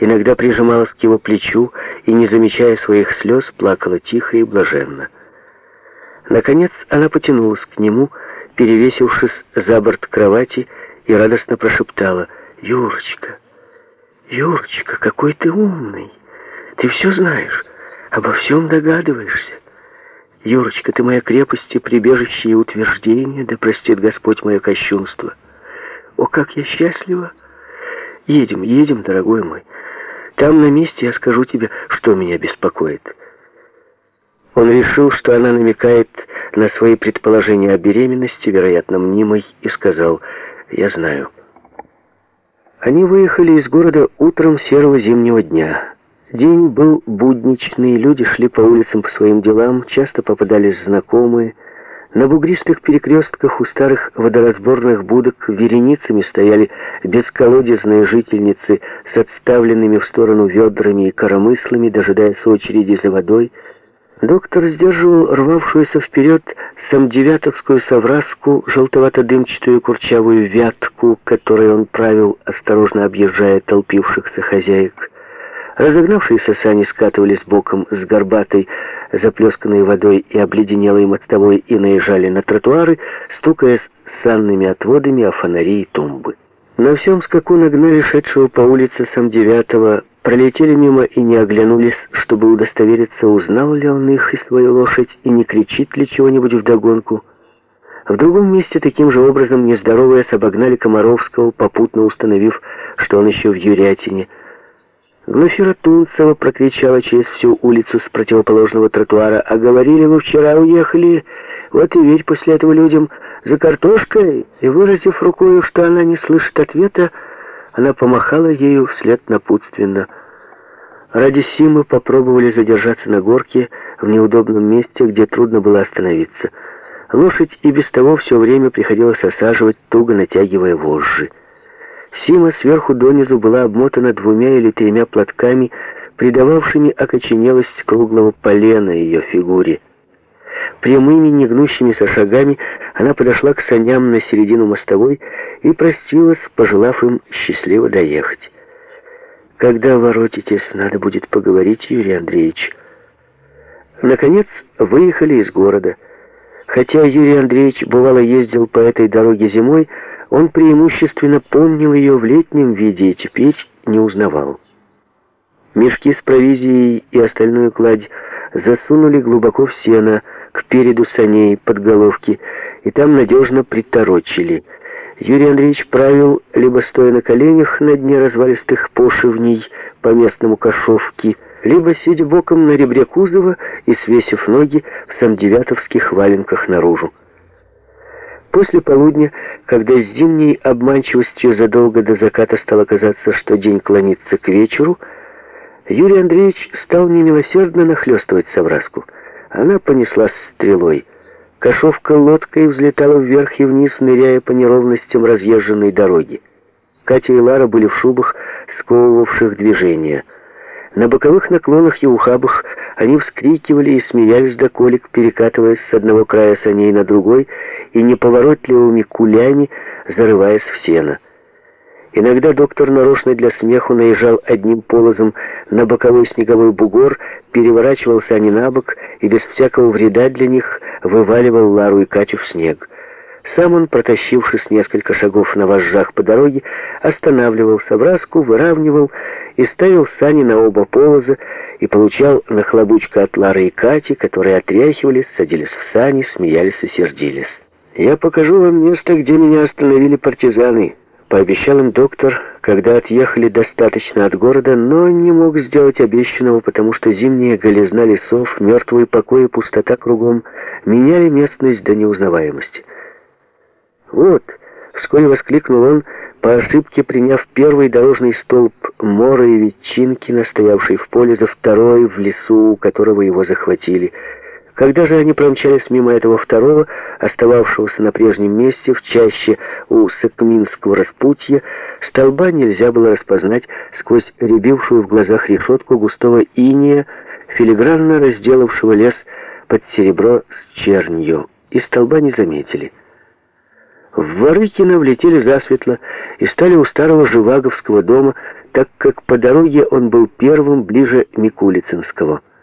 иногда прижималась к его плечу и, не замечая своих слез, плакала тихо и блаженно. Наконец она потянулась к нему, перевесившись за борт кровати, и радостно прошептала «Юрочка, Юрочка, какой ты умный! Ты все знаешь, обо всем догадываешься. Юрочка, ты моя крепость и прибежище и утверждение, да простит Господь мое кощунство. О, как я счастлива! Едем, едем, дорогой мой. Там на месте я скажу тебе, что меня беспокоит». Он решил, что она намекает на свои предположения о беременности, вероятно, мнимой, и сказал «Я знаю». Они выехали из города утром серого зимнего дня. День был будничный, люди шли по улицам по своим делам, часто попадались знакомые. На бугристых перекрестках у старых водоразборных будок вереницами стояли бесколодезные жительницы с отставленными в сторону ведрами и коромыслами, дожидаясь очереди за водой, Доктор сдерживал рвавшуюся вперед самдевятовскую совраску, желтовато-дымчатую курчавую вятку, которой он правил, осторожно объезжая толпившихся хозяек. Разогнавшиеся сани скатывались боком с горбатой, заплесканной водой и обледенелой мостовой и наезжали на тротуары, стукаясь санными отводами о фонари и тумбы. На всем скаку нагнали шедшего по улице Самдевятого пролетели мимо и не оглянулись, чтобы удостовериться, узнал ли он их и свою лошадь, и не кричит ли чего-нибудь вдогонку. В другом месте таким же образом, не здороваясь, обогнали Комаровского, попутно установив, что он еще в Юрятине. Глафира Тунцева прокричала через всю улицу с противоположного тротуара, «А говорили, вы вчера уехали, вот и ведь после этого людям за картошкой!» И, выразив рукою, что она не слышит ответа, она помахала ею вслед напутственно. Ради Симы попробовали задержаться на горке в неудобном месте, где трудно было остановиться. Лошадь и без того все время приходилось осаживать, туго натягивая вожжи. Сима сверху донизу была обмотана двумя или тремя платками, придававшими окоченелость круглого полена ее фигуре. Прямыми, негнущимися шагами она подошла к саням на середину мостовой и простилась, пожелав им счастливо доехать. «Когда воротитесь, надо будет поговорить, Юрий Андреевич». Наконец, выехали из города. Хотя Юрий Андреевич бывало ездил по этой дороге зимой, он преимущественно помнил ее в летнем виде и теперь не узнавал. Мешки с провизией и остальную кладь засунули глубоко в сено, к переду саней под головки, и там надежно приторочили. Юрий Андреевич правил, либо стоя на коленях на дне развалистых пошивней по местному кошовке, либо сидя боком на ребре кузова и свесив ноги в самдевятовских валенках наружу. После полудня, когда с зимней обманчивостью задолго до заката стало казаться, что день клонится к вечеру, Юрий Андреевич стал немилосердно нахлестывать совраску. Она понеслась стрелой. Кошовка лодкой взлетала вверх и вниз, ныряя по неровностям разъезженной дороги. Катя и Лара были в шубах, сковывавших движение. На боковых наклонах и ухабах они вскрикивали и смеялись до колик, перекатываясь с одного края саней на другой и неповоротливыми кулями зарываясь в сено. Иногда доктор нарочно для смеху наезжал одним полозом на боковой снеговой бугор, переворачивался они на бок и без всякого вреда для них вываливал Лару и Катю в снег. Сам он, протащившись несколько шагов на вожжах по дороге, останавливал собраску, выравнивал и ставил сани на оба полоза и получал нахлобучка от Лары и Кати, которые отряхивались, садились в сани, смеялись и сердились. «Я покажу вам место, где меня остановили партизаны», Пообещал им доктор, когда отъехали достаточно от города, но не мог сделать обещанного, потому что зимняя голизна лесов, мертвый покой и пустота кругом меняли местность до неузнаваемости. «Вот!» — вскоре воскликнул он, по ошибке приняв первый дорожный столб мора и ветчинки, настоявший в поле за второй в лесу, у которого его захватили — когда же они промчались мимо этого второго, остававшегося на прежнем месте, в чаще у Сакминского распутья, столба нельзя было распознать сквозь рябившую в глазах решетку густого иния, филигранно разделавшего лес под серебро с чернью, и столба не заметили. В Ворыкино влетели засветло и стали у старого Живаговского дома, так как по дороге он был первым ближе Микулицинского.